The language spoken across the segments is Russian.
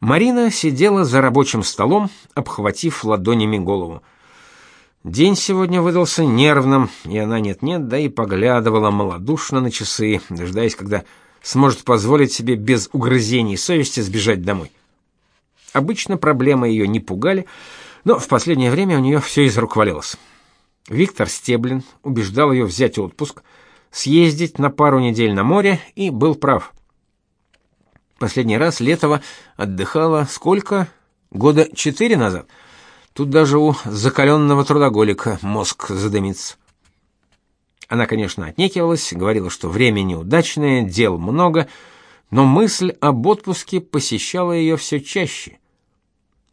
Марина сидела за рабочим столом, обхватив ладонями голову. День сегодня выдался нервным, и она нет-нет, да и поглядывала малодушно на часы, дожидаясь, когда сможет позволить себе без угрызений совести сбежать домой. Обычно проблемы ее не пугали, но в последнее время у нее все из рук валилось. Виктор Стеблин убеждал ее взять отпуск, съездить на пару недель на море, и был прав. Последний раз Летова отдыхала сколько? Года четыре назад. Тут даже у закаленного трудоголика мозг задымится. Она, конечно, отнекивалась, говорила, что время неудачное, дел много, но мысль об отпуске посещала ее все чаще.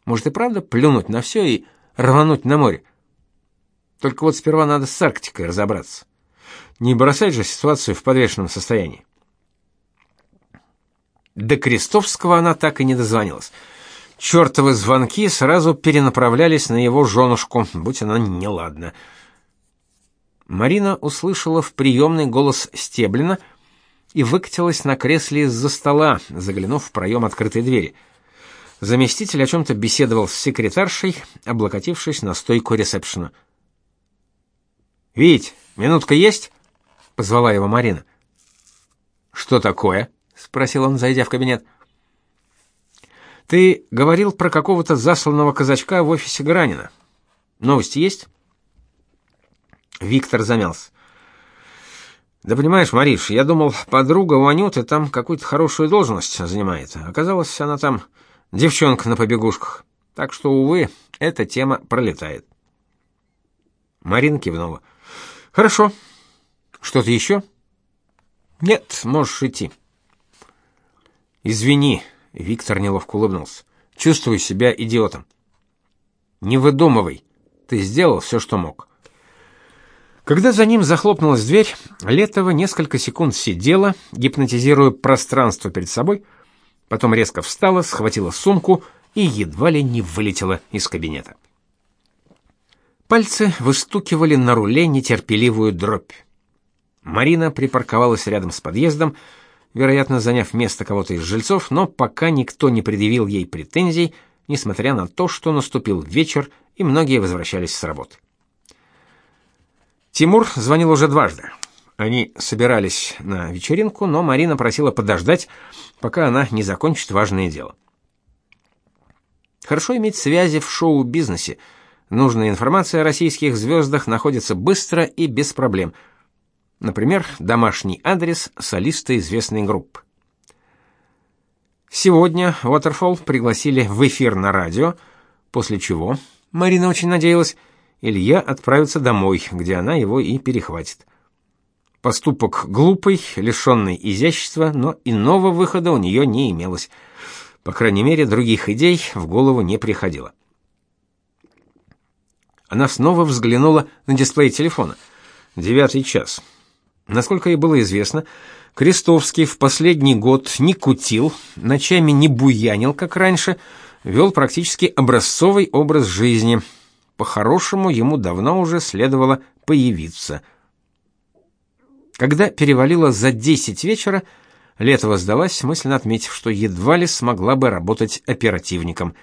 Может и правда плюнуть на все и рвануть на море? Только вот сперва надо с Арктикой разобраться. Не бросать же ситуацию в подвешенном состоянии. До Крестовского она так и не дозвонилась. Чёртовы звонки сразу перенаправлялись на его женушку, будь она неладна. Марина услышала в приемной голос Стеблина и выкатилась на кресле из-за стола, заглянув в проем открытой двери. Заместитель о чем то беседовал с секретаршей, облокотившись на стойку ресепшена. «Вить, минутка есть?» — позвала его Марина. «Что такое?» Спросил он, зайдя в кабинет. Ты говорил про какого-то засланного казачка в офисе Гранина. Новости есть? Виктор замялся. Да понимаешь, Мариш, я думал, подруга у Анюты там какую-то хорошую должность занимает. Оказалось, она там девчонка на побегушках. Так что, увы, эта тема пролетает. Марина кивнула. Хорошо. Что-то еще? Нет, можешь идти. Извини, Виктор неловко улыбнулся. Чувствую себя идиотом. Не выдумывай. Ты сделал все, что мог. Когда за ним захлопнулась дверь, Летова несколько секунд сидела, гипнотизируя пространство перед собой, потом резко встала, схватила сумку и едва ли не вылетела из кабинета. Пальцы выстукивали на руле нетерпеливую дробь. Марина припарковалась рядом с подъездом, вероятно, заняв место кого-то из жильцов, но пока никто не предъявил ей претензий, несмотря на то, что наступил вечер и многие возвращались с работы. Тимур звонил уже дважды. Они собирались на вечеринку, но Марина просила подождать, пока она не закончит важное дело. Хорошо иметь связи в шоу-бизнесе. Нужная информация о российских звездах находится быстро и без проблем – Например, домашний адрес солиста известной группы. Сегодня Waterfall пригласили в эфир на радио, после чего, Марина очень надеялась, Илья отправится домой, где она его и перехватит. Поступок глупый, лишенный изящества, но иного выхода у нее не имелось. По крайней мере, других идей в голову не приходило. Она снова взглянула на дисплей телефона. Девятый час. Насколько ей было известно, Крестовский в последний год не кутил, ночами не буянил, как раньше, вел практически образцовый образ жизни. По-хорошему, ему давно уже следовало появиться. Когда перевалило за десять вечера, Летова сдалась, мысленно отметив, что едва ли смогла бы работать оперативником.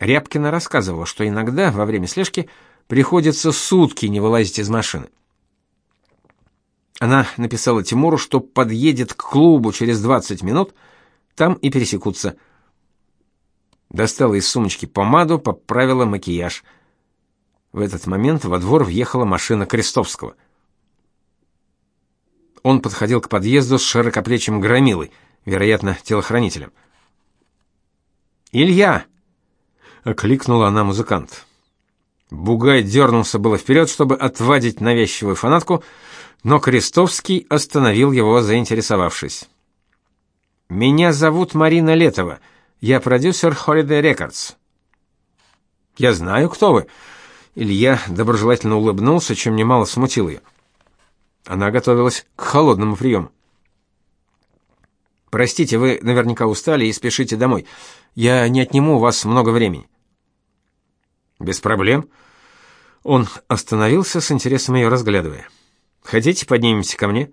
Рябкина рассказывала, что иногда во время слежки приходится сутки не вылазить из машины. Она написала Тимуру, что подъедет к клубу через 20 минут, там и пересекутся. Достала из сумочки помаду, поправила макияж. В этот момент во двор въехала машина Крестовского. Он подходил к подъезду с широкоплечим громилой, вероятно, телохранителем. «Илья!» — окликнула она музыкант. Бугай дернулся было вперед, чтобы отвадить навязчивую фанатку, но Крестовский остановил его, заинтересовавшись. Меня зовут Марина Летова. Я продюсер Holiday Records. Я знаю, кто вы. Илья доброжелательно улыбнулся, чем немало смутил ее. Она готовилась к холодному приему. Простите, вы наверняка устали и спешите домой. Я не отниму у вас много времени. Без проблем. Он остановился с интересом ее разглядывая. Хотите, поднимемся ко мне?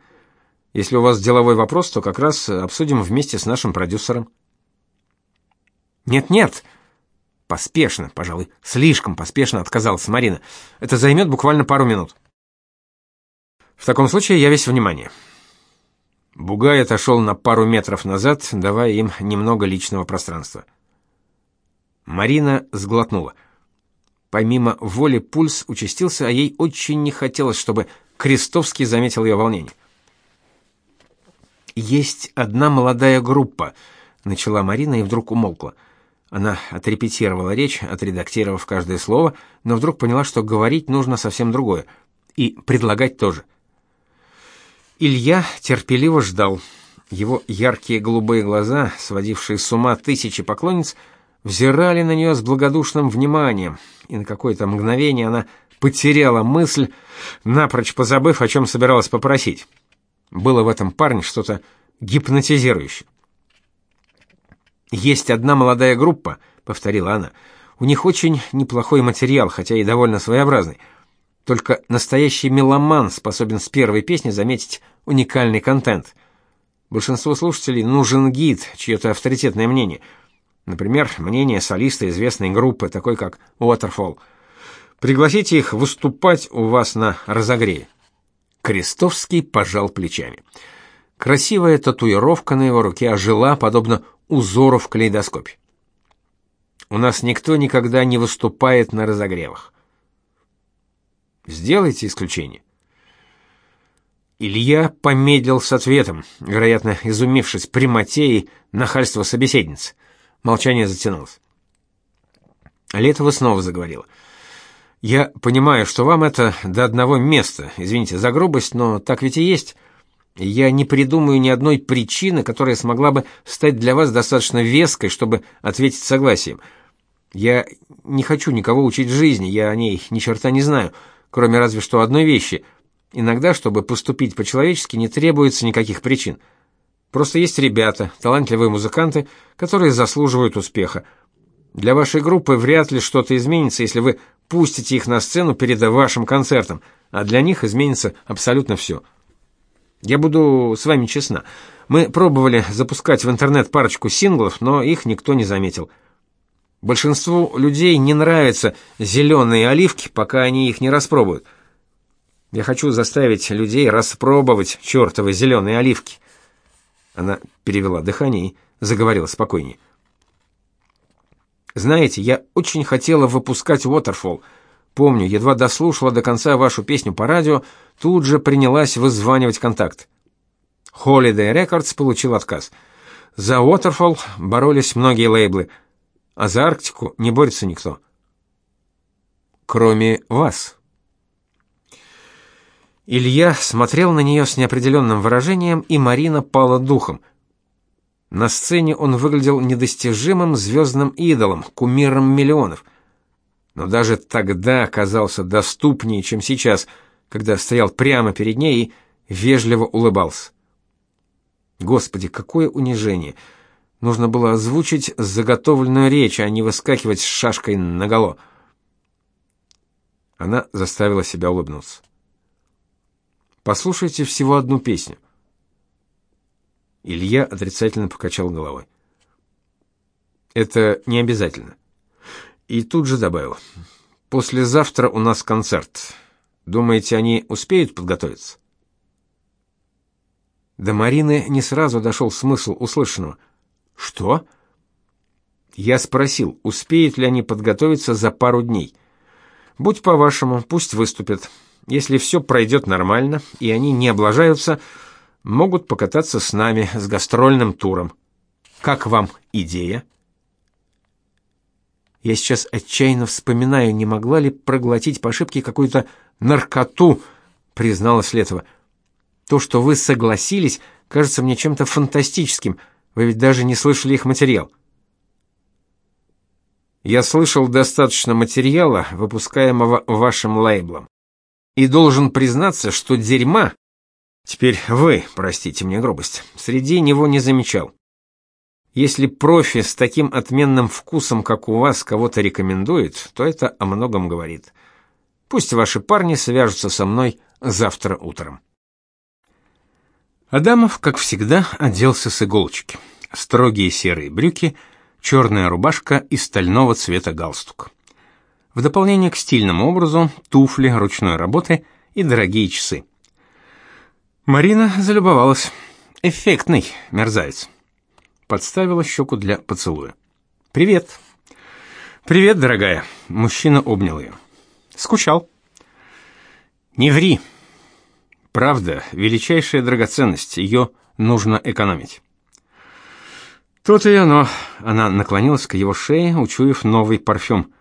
Если у вас деловой вопрос, то как раз обсудим вместе с нашим продюсером. Нет-нет. Поспешно, пожалуй, слишком поспешно отказалась Марина. Это займет буквально пару минут. В таком случае я весь внимание. Бугай отошел на пару метров назад, давая им немного личного пространства. Марина сглотнула. Помимо воли пульс участился, а ей очень не хотелось, чтобы Крестовский заметил ее волнение. Есть одна молодая группа, начала Марина и вдруг умолкла. Она отрепетировала речь, отредактировав каждое слово, но вдруг поняла, что говорить нужно совсем другое и предлагать тоже. Илья терпеливо ждал. Его яркие голубые глаза, сводившие с ума тысячи поклонниц, взирали на нее с благодушным вниманием, и на какое-то мгновение она потеряла мысль, напрочь позабыв, о чем собиралась попросить. Было в этом парне что-то гипнотизирующее. Есть одна молодая группа, повторила она. У них очень неплохой материал, хотя и довольно своеобразный. Только настоящий меломан способен с первой песни заметить уникальный контент. Большинству слушателей нужен гид, чье-то авторитетное мнение – Например, мнение солиста известной группы, такой как Waterfall. Пригласите их выступать у вас на разогреве. Крестовский пожал плечами. Красивая татуировка на его руке ожила, подобно узору в калейдоскопе. У нас никто никогда не выступает на разогревах. Сделайте исключение. Илья помедлил с ответом, вероятно, изумившись прямоте и нахальству собеседницы. Молчание затянулось. Летова снова заговорила. Я понимаю, что вам это до одного места. Извините за грубость, но так ведь и есть. Я не придумаю ни одной причины, которая смогла бы стать для вас достаточно веской, чтобы ответить согласием. Я не хочу никого учить жизни, я о ней ни черта не знаю, кроме разве что одной вещи. Иногда, чтобы поступить по-человечески, не требуется никаких причин. Просто есть ребята, талантливые музыканты, которые заслуживают успеха. Для вашей группы вряд ли что-то изменится, если вы пустите их на сцену перед вашим концертом, а для них изменится абсолютно все. Я буду с вами честна. Мы пробовали запускать в интернет парочку синглов, но их никто не заметил. Большинству людей не нравятся зеленые оливки, пока они их не распробуют. Я хочу заставить людей распробовать чертовы зеленые оливки. Она перевела дыхание и заговорила спокойнее. Знаете, я очень хотела выпускать Waterfall. Помню, едва дослушала до конца вашу песню по радио, тут же принялась вызванивать контакт. Holiday Records получил отказ. За Waterfall боролись многие лейблы, а за Арктику не борется никто. Кроме вас. Илья смотрел на нее с неопределенным выражением, и Марина пала духом. На сцене он выглядел недостижимым звездным идолом, кумиром миллионов. Но даже тогда оказался доступнее, чем сейчас, когда стоял прямо перед ней и вежливо улыбался. Господи, какое унижение! Нужно было озвучить заготовленную речь, а не выскакивать с шашкой наголо. Она заставила себя улыбнуться. Послушайте всего одну песню. Илья отрицательно покачал головой. Это не обязательно. И тут же добавил: Послезавтра у нас концерт. Думаете, они успеют подготовиться? До Марины не сразу дошел смысл услышанного. Что? Я спросил, успеют ли они подготовиться за пару дней. Будь по-вашему, пусть выступят. Если все пройдет нормально и они не облажаются, могут покататься с нами с гастрольным туром. Как вам идея? Я сейчас отчаянно вспоминаю, не могла ли проглотить по ошибке какую-то наркоту, призналась Летова. То, что вы согласились, кажется мне чем-то фантастическим. Вы ведь даже не слышали их материал. Я слышал достаточно материала, выпускаемого вашим лейблом и должен признаться, что дерьма, теперь вы, простите мне грубость, среди него не замечал. Если профи с таким отменным вкусом, как у вас, кого-то рекомендует, то это о многом говорит. Пусть ваши парни свяжутся со мной завтра утром. Адамов, как всегда, оделся с иголочки. Строгие серые брюки, черная рубашка и стального цвета галстук. В дополнение к стильному образу туфли ручной работы и дорогие часы. Марина залюбовалась. Эффектный мерзавец. Подставила щеку для поцелуя. Привет. Привет, дорогая. Мужчина обнял ее. Скучал. Не ври. Правда, величайшая драгоценность, ее нужно экономить. Тут и оно. Она наклонилась к его шее, учуяв новый парфюм.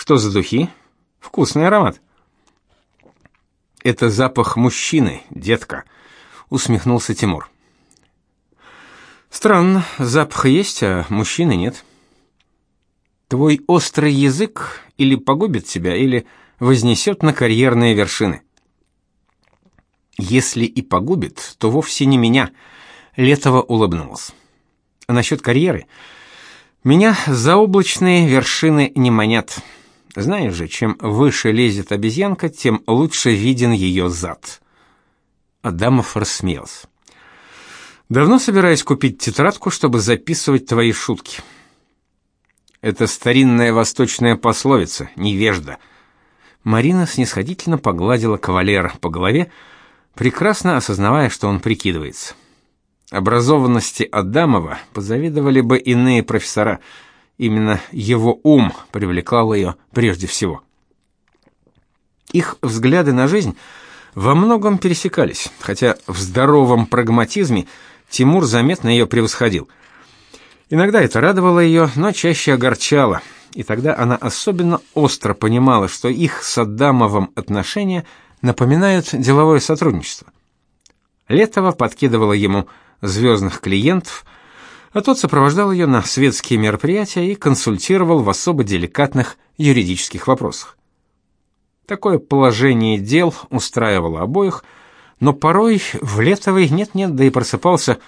Что за духи? Вкусный аромат. Это запах мужчины, детка, усмехнулся Тимур. Странно, запах есть, а мужчины нет. Твой острый язык или погубит тебя, или вознесет на карьерные вершины. Если и погубит, то вовсе не меня, Летова улыбнулась. А насчет карьеры? Меня заоблачные вершины не манят. Знаешь же, чем выше лезет обезьянка, тем лучше виден ее зад. Адамов рассмеялся. Давно собираюсь купить тетрадку, чтобы записывать твои шутки. Это старинная восточная пословица, невежда. Марина снисходительно погладила кавалера по голове, прекрасно осознавая, что он прикидывается. Образованности Адамова позавидовали бы иные профессора. Именно его ум привлекал ее прежде всего. Их взгляды на жизнь во многом пересекались, хотя в здоровом прагматизме Тимур заметно ее превосходил. Иногда это радовало ее, но чаще огорчало, и тогда она особенно остро понимала, что их с Адамовым отношения напоминают деловое сотрудничество. Летова подкидывала ему звездных клиентов, а тот сопровождал ее на светские мероприятия и консультировал в особо деликатных юридических вопросах. Такое положение дел устраивало обоих, но порой в Летовой нет-нет, да и просыпался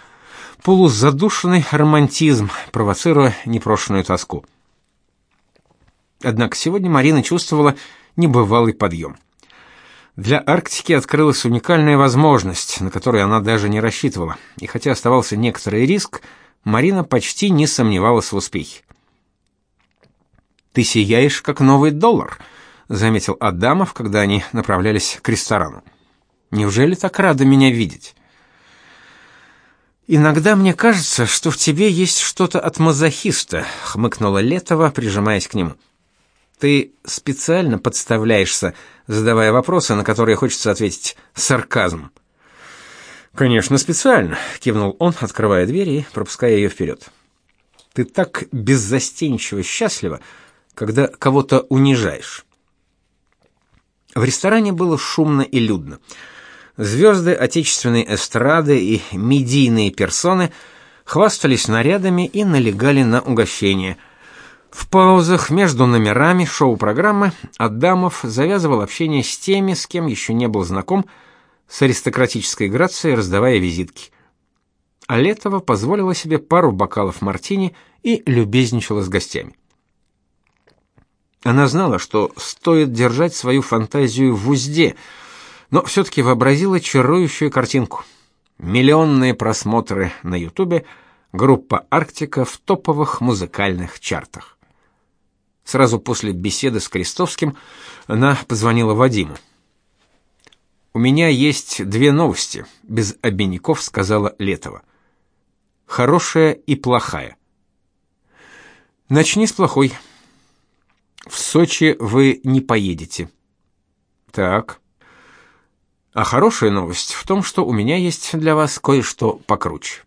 полузадушенный романтизм, провоцируя непрошенную тоску. Однако сегодня Марина чувствовала небывалый подъем. Для Арктики открылась уникальная возможность, на которую она даже не рассчитывала. И хотя оставался некоторый риск, Марина почти не сомневалась в успехе. Ты сияешь как новый доллар, заметил Адамов, когда они направлялись к ресторану. Неужели так рада меня видеть? Иногда мне кажется, что в тебе есть что-то от мазохиста, хмыкнула Летова, прижимаясь к нему. Ты специально подставляешься, задавая вопросы, на которые хочется ответить сарказмом. Конечно, специально, кивнул он, открывая дверь и пропуская ее вперед. Ты так беззастенчиво счастлива, когда кого-то унижаешь. В ресторане было шумно и людно. Звезды отечественной эстрады и медийные персоны хвастались нарядами и налегали на угощения – в паузах между номерами шоу-программы Адамов завязывал общение с теми, с кем еще не был знаком, с аристократической грацией раздавая визитки. А Летова позволила себе пару бокалов мартини и любезничала с гостями. Она знала, что стоит держать свою фантазию в узде, но все-таки вообразила чарующую картинку. Миллионные просмотры на Ютубе, группа «Арктика» в топовых музыкальных чартах. Сразу после беседы с Крестовским она позвонила Вадиму. У меня есть две новости, без обиняков сказала Летова. Хорошая и плохая. Начни с плохой. В Сочи вы не поедете. Так. А хорошая новость в том, что у меня есть для вас кое-что покруче.